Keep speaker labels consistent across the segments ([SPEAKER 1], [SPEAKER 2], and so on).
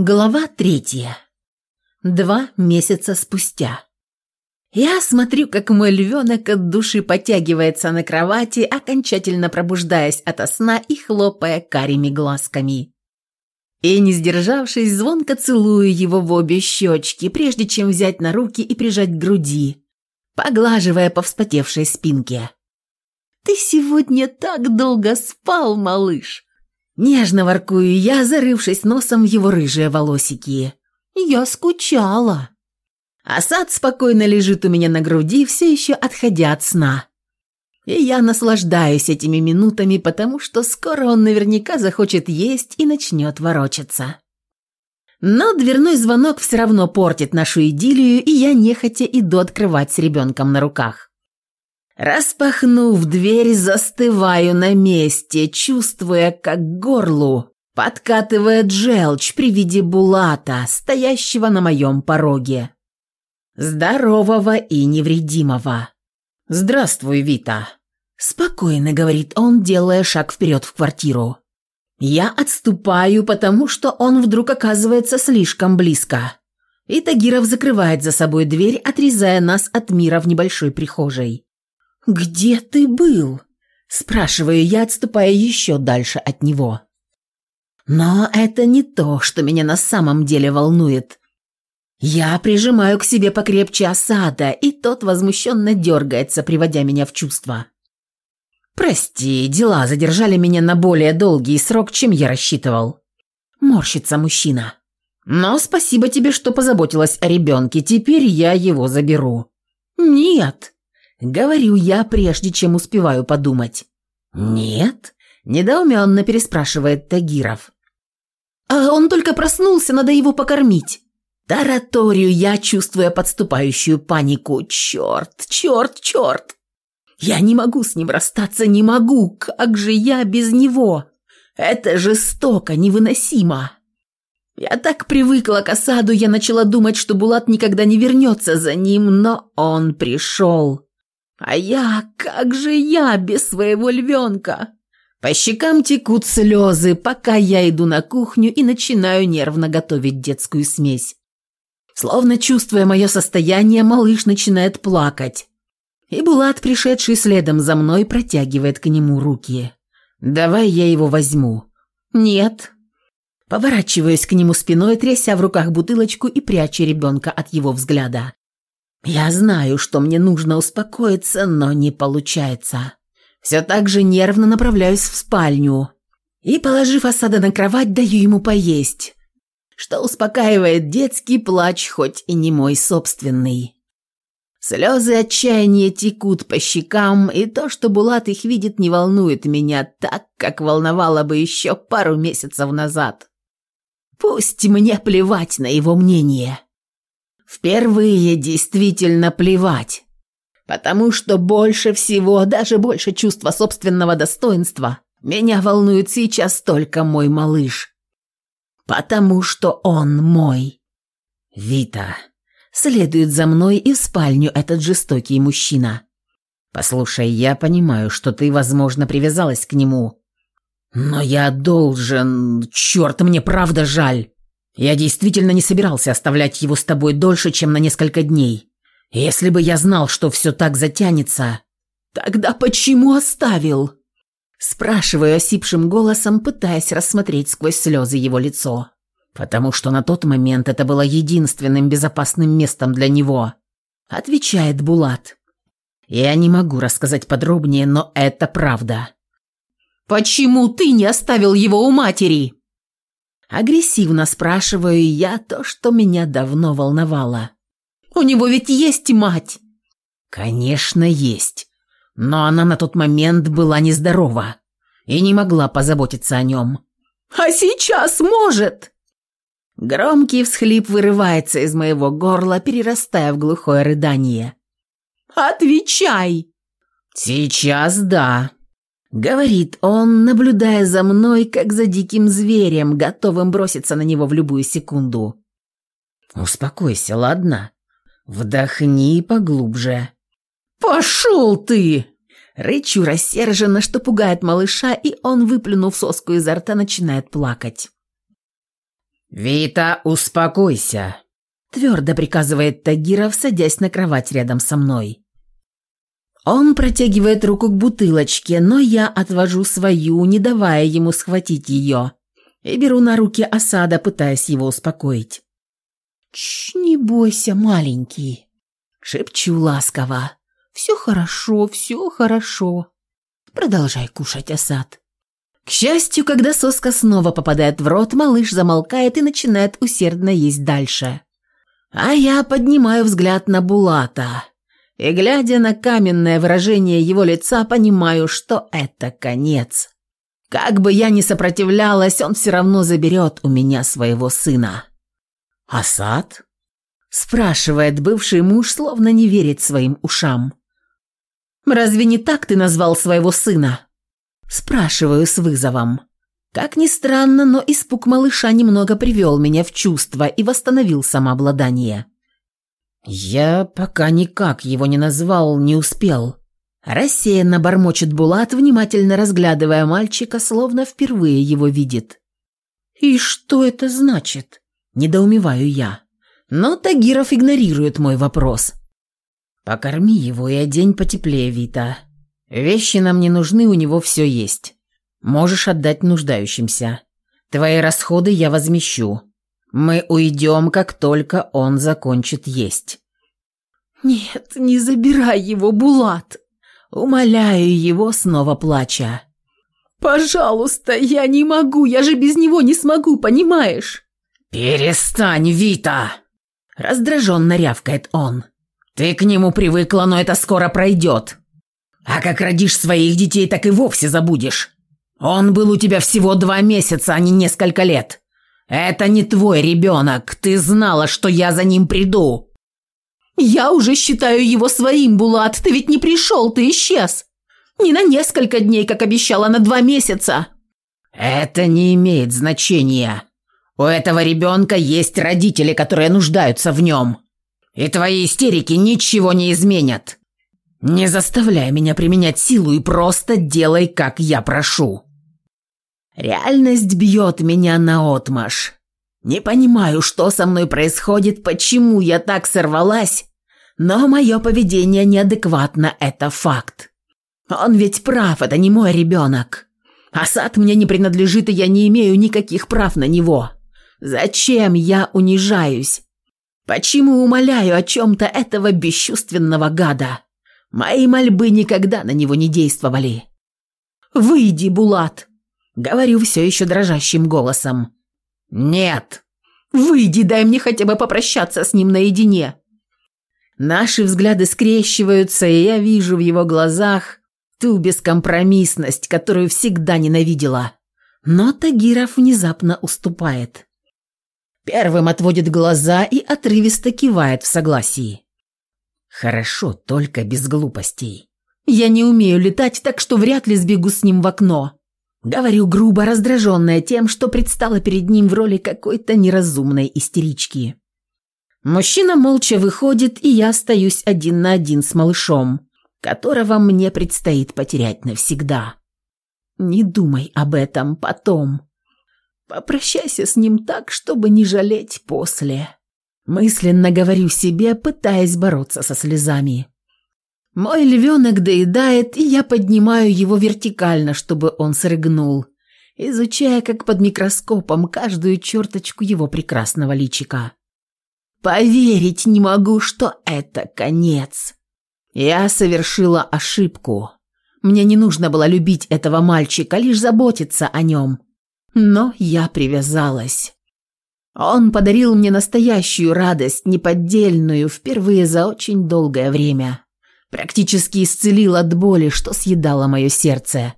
[SPEAKER 1] Глава третья. Два месяца спустя. Я смотрю, как мой львенок от души подтягивается на кровати, окончательно пробуждаясь ото сна и хлопая карими глазками. И, не сдержавшись, звонко целую его в обе щечки, прежде чем взять на руки и прижать к груди, поглаживая по вспотевшей спинке. «Ты сегодня так долго спал, малыш!» Нежно воркую я, зарывшись носом в его рыжие волосики. Я скучала. Асад спокойно лежит у меня на груди, все еще отходя от сна. И я наслаждаюсь этими минутами, потому что скоро он наверняка захочет есть и начнет ворочаться. Но дверной звонок все равно портит нашу идиллию, и я нехотя иду открывать с ребенком на руках. Распахнув дверь, застываю на месте, чувствуя, как горлу подкатывает желчь при виде Булата, стоящего на моем пороге. Здорового и невредимого. «Здравствуй, Вита», – спокойно говорит он, делая шаг вперед в квартиру. Я отступаю, потому что он вдруг оказывается слишком близко. И Тагиров закрывает за собой дверь, отрезая нас от мира в небольшой прихожей. «Где ты был?» – спрашиваю я, отступая еще дальше от него. Но это не то, что меня на самом деле волнует. Я прижимаю к себе покрепче осада, и тот возмущенно дергается, приводя меня в чувство. «Прости, дела задержали меня на более долгий срок, чем я рассчитывал». Морщится мужчина. «Но спасибо тебе, что позаботилась о ребенке, теперь я его заберу». «Нет», Говорю я, прежде чем успеваю подумать. «Нет?» – недоуменно переспрашивает Тагиров. «А он только проснулся, надо его покормить». Тараторию я, чувствуя подступающую панику. «Черт, черт, черт!» «Я не могу с ним расстаться, не могу! Как же я без него? Это жестоко, невыносимо!» Я так привыкла к осаду, я начала думать, что Булат никогда не вернется за ним, но он пришел. А я, как же я без своего львенка? По щекам текут слезы, пока я иду на кухню и начинаю нервно готовить детскую смесь. Словно чувствуя мое состояние, малыш начинает плакать. И Булат, пришедший следом за мной, протягивает к нему руки. «Давай я его возьму». «Нет». Поворачиваюсь к нему спиной, тряся в руках бутылочку и пряча ребенка от его взгляда. Я знаю, что мне нужно успокоиться, но не получается. Все так же нервно направляюсь в спальню и, положив осада на кровать, даю ему поесть, что успокаивает детский плач, хоть и не мой собственный. Слезы отчаяния текут по щекам, и то, что Булат их видит, не волнует меня так, как волновало бы еще пару месяцев назад. Пусть мне плевать на его мнение. Впервые действительно плевать. Потому что больше всего, даже больше чувства собственного достоинства, меня волнует сейчас только мой малыш. Потому что он мой. Вита. Следует за мной и в спальню этот жестокий мужчина. Послушай, я понимаю, что ты, возможно, привязалась к нему. Но я должен... Черт, мне правда жаль. Я действительно не собирался оставлять его с тобой дольше, чем на несколько дней. Если бы я знал, что все так затянется... Тогда почему оставил? Спрашиваю осипшим голосом, пытаясь рассмотреть сквозь слезы его лицо. Потому что на тот момент это было единственным безопасным местом для него. Отвечает Булат. Я не могу рассказать подробнее, но это правда. «Почему ты не оставил его у матери?» Агрессивно спрашиваю я то, что меня давно волновало. «У него ведь есть мать!» «Конечно, есть. Но она на тот момент была нездорова и не могла позаботиться о нем». «А сейчас может!» Громкий всхлип вырывается из моего горла, перерастая в глухое рыдание. «Отвечай!» «Сейчас да», Говорит он, наблюдая за мной, как за диким зверем, готовым броситься на него в любую секунду. «Успокойся, ладно? Вдохни поглубже». «Пошел ты!» Рычу рассерженно, что пугает малыша, и он, выплюнув соску изо рта, начинает плакать.
[SPEAKER 2] «Вита, успокойся», –
[SPEAKER 1] твердо приказывает Тагиров, садясь на кровать рядом со мной. Он протягивает руку к бутылочке, но я отвожу свою, не давая ему схватить ее, и беру на руки осада, пытаясь его успокоить. «Чш, не бойся, маленький», – шепчу ласково. «Все хорошо, все хорошо. Продолжай кушать, осад». К счастью, когда соска снова попадает в рот, малыш замолкает и начинает усердно есть дальше. А я поднимаю взгляд на Булата и, глядя на каменное выражение его лица, понимаю, что это конец. Как бы я ни сопротивлялась, он все равно заберет у меня своего сына.
[SPEAKER 2] «Асад?»
[SPEAKER 1] – спрашивает бывший муж, словно не верит своим ушам. «Разве не так ты назвал своего сына?» Спрашиваю с вызовом. Как ни странно, но испуг малыша немного привел меня в чувство и восстановил самообладание.
[SPEAKER 2] «Я пока никак его не назвал, не успел».
[SPEAKER 1] Рассеянно бормочет Булат, внимательно разглядывая мальчика, словно впервые его видит. «И что это значит?» – недоумеваю я. Но Тагиров игнорирует мой вопрос.
[SPEAKER 2] «Покорми его и одень потеплее, Вита. Вещи нам не нужны, у него все есть. Можешь отдать нуждающимся. Твои расходы я возмещу. Мы уйдем, как только он закончит есть».
[SPEAKER 1] «Нет, не забирай его, Булат!» Умоляю его, снова плача. «Пожалуйста, я не могу, я же без него не смогу, понимаешь?»
[SPEAKER 2] «Перестань, Вита!»
[SPEAKER 1] Раздраженно рявкает он.
[SPEAKER 2] «Ты к нему привыкла, но это скоро пройдет. А как родишь своих детей, так и вовсе забудешь. Он был у тебя всего два месяца, а не несколько лет. Это не твой ребенок, ты знала, что я за ним приду».
[SPEAKER 1] «Я уже считаю его своим, Булат, ты ведь не пришел, ты исчез. Не на несколько дней, как обещала, на два месяца».
[SPEAKER 2] «Это не имеет значения. У этого ребенка есть родители, которые нуждаются в нем. И твои истерики ничего не изменят. Не заставляй меня применять силу и просто делай, как я прошу».
[SPEAKER 1] Реальность бьет меня наотмашь. Не понимаю, что со мной происходит, почему я так сорвалась, но мое поведение неадекватно, это факт. Он ведь прав, это не мой ребенок. Асад мне не принадлежит, и я не имею никаких прав на него. Зачем я унижаюсь? Почему умоляю о чем-то этого бесчувственного гада? Мои мольбы никогда на него не действовали. «Выйди, Булат!» Говорю все еще дрожащим голосом.
[SPEAKER 2] «Нет!»
[SPEAKER 1] «Выйди, дай мне хотя бы попрощаться с ним наедине!» Наши взгляды скрещиваются, и я вижу в его глазах ту бескомпромиссность, которую всегда ненавидела. Но Тагиров внезапно уступает. Первым отводит глаза и отрывисто кивает в согласии.
[SPEAKER 2] «Хорошо, только без глупостей».
[SPEAKER 1] «Я не умею летать, так что вряд ли сбегу с ним в окно». Говорю грубо, раздраженная тем, что предстала перед ним в роли какой-то неразумной истерички. Мужчина молча выходит, и я остаюсь один на один с малышом, которого мне предстоит потерять навсегда. Не думай об этом потом. Попрощайся с ним так, чтобы не жалеть после. Мысленно говорю себе, пытаясь бороться со слезами. Мой львенок доедает, и я поднимаю его вертикально, чтобы он срыгнул, изучая как под микроскопом каждую черточку его прекрасного личика. Поверить не могу, что это конец. Я совершила ошибку. Мне не нужно было любить этого мальчика, лишь заботиться о нем. Но я привязалась. Он подарил мне настоящую радость, неподдельную, впервые за очень долгое время практически исцелил от боли, что съедало мое сердце.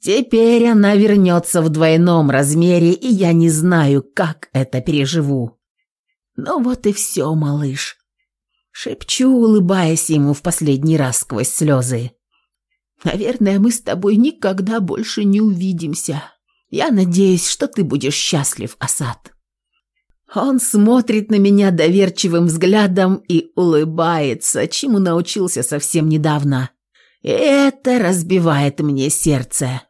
[SPEAKER 1] Теперь она вернется в двойном размере, и я не знаю, как это переживу. Ну вот и все, малыш. Шепчу, улыбаясь ему в последний раз сквозь слезы. Наверное, мы с тобой никогда больше не увидимся. Я надеюсь, что ты будешь счастлив, Асад. Он смотрит на меня доверчивым взглядом и улыбается, чему научился совсем недавно. И это разбивает мне сердце.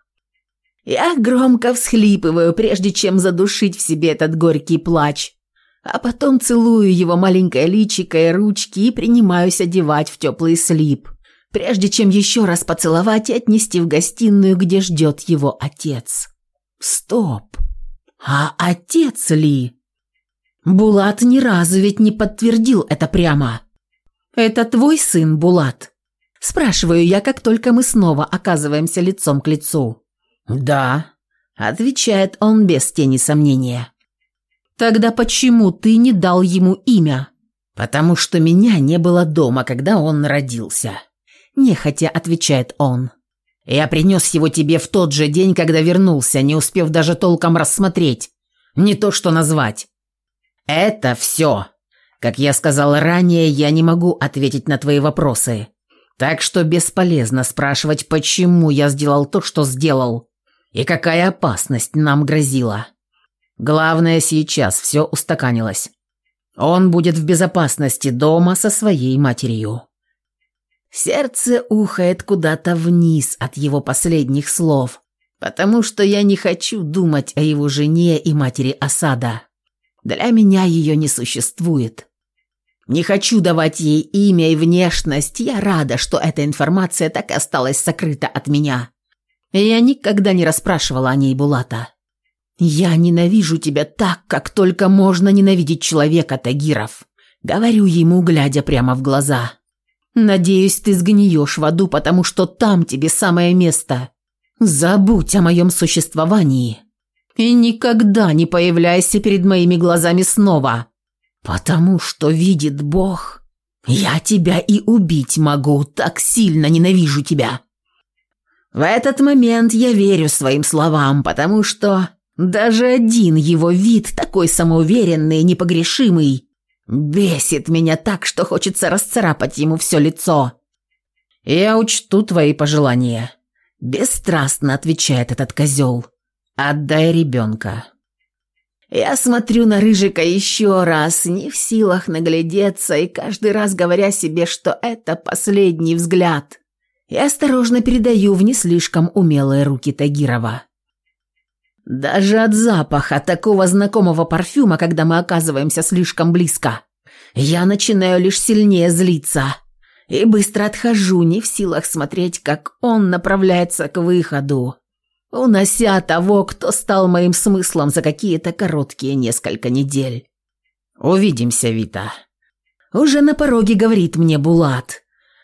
[SPEAKER 1] Я громко всхлипываю, прежде чем задушить в себе этот горький плач, а потом целую его маленькое личико и ручки и принимаюсь одевать в теплый слип, прежде чем еще раз поцеловать и отнести в гостиную, где ждет его отец. Стоп! А отец ли? Булат ни разу ведь не подтвердил это прямо. «Это твой сын, Булат?» Спрашиваю я, как только мы снова оказываемся лицом к лицу.
[SPEAKER 2] «Да», —
[SPEAKER 1] отвечает он без тени сомнения. «Тогда почему ты не дал ему имя?»
[SPEAKER 2] «Потому что меня не было дома, когда он родился», — нехотя отвечает он. «Я принес его тебе в тот же день, когда вернулся, не успев даже толком рассмотреть. Не то что назвать. Это все. Как я сказал ранее, я не могу ответить на твои вопросы. Так что бесполезно спрашивать, почему я сделал то, что сделал, и какая опасность нам грозила. Главное, сейчас все устаканилось. Он будет в безопасности дома со своей матерью.
[SPEAKER 1] Сердце ухает куда-то вниз от его последних слов, потому что я не хочу думать о его жене и матери Асада. Для меня ее не существует. Не хочу давать ей имя и внешность, я рада, что эта информация так и осталась сокрыта от меня. Я никогда не расспрашивала о ней Булата. «Я ненавижу тебя так, как только можно ненавидеть человека, Тагиров», — говорю ему, глядя прямо в глаза. «Надеюсь, ты сгниешь в аду, потому что там тебе самое место. Забудь о моем существовании и никогда не появляйся перед моими глазами снова, потому что видит Бог, я тебя и убить могу, так сильно ненавижу тебя». В этот момент я верю своим словам, потому что даже один его вид, такой самоуверенный и непогрешимый, бесит меня так, что хочется расцарапать ему все лицо. «Я учту твои пожелания», – бесстрастно отвечает этот козел. «Отдай ребенка». Я смотрю на Рыжика еще раз, не в силах наглядеться и каждый раз говоря себе, что это последний взгляд – и осторожно передаю в не слишком умелые руки Тагирова. Даже от запаха такого знакомого парфюма, когда мы оказываемся слишком близко, я начинаю лишь сильнее злиться и быстро отхожу, не в силах смотреть, как он направляется к выходу, унося того, кто стал моим смыслом за какие-то короткие несколько недель. «Увидимся, Вита». Уже на пороге говорит мне Булат,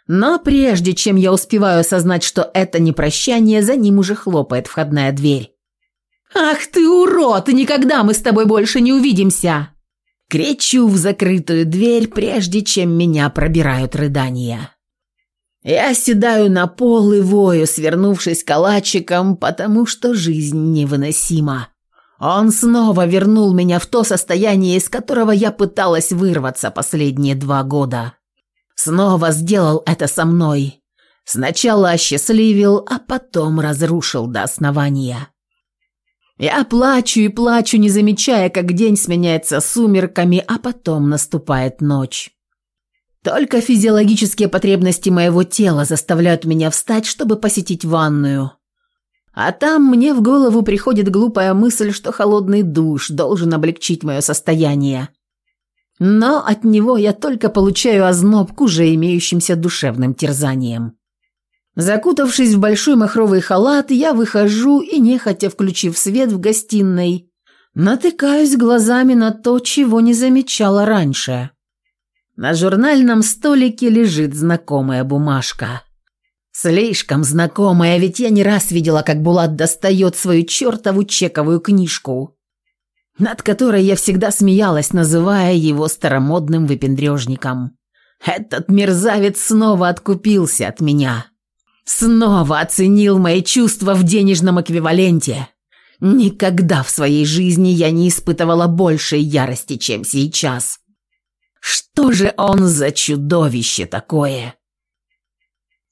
[SPEAKER 1] но прежде чем я успеваю осознать, что это не прощание, за ним уже хлопает входная дверь. «Ах ты урод! Никогда мы с тобой больше не увидимся!» Кричу в закрытую дверь, прежде чем меня пробирают рыдания. Я седаю на пол и вою, свернувшись калачиком, потому что жизнь невыносима. Он снова вернул меня в то состояние, из которого я пыталась вырваться последние два года. Снова сделал это со мной. Сначала осчастливил, а потом разрушил до основания. Я плачу и плачу, не замечая, как день сменяется сумерками, а потом наступает ночь. Только физиологические потребности моего тела заставляют меня встать, чтобы посетить ванную. А там мне в голову приходит глупая мысль, что холодный душ должен облегчить мое состояние. Но от него я только получаю озноб к уже имеющимся душевным терзаниям. Закутавшись в большой махровый халат, я выхожу и, нехотя включив свет в гостиной, натыкаюсь глазами на то, чего не замечала раньше. На журнальном столике лежит знакомая бумажка. Слишком знакомая, ведь я не раз видела, как Булат достает свою чертову чековую книжку над которой я всегда смеялась, называя его старомодным выпендрежником. Этот мерзавец снова откупился от меня. Снова оценил мои чувства в денежном эквиваленте. Никогда в своей жизни я не испытывала большей ярости, чем сейчас. Что же он за чудовище такое?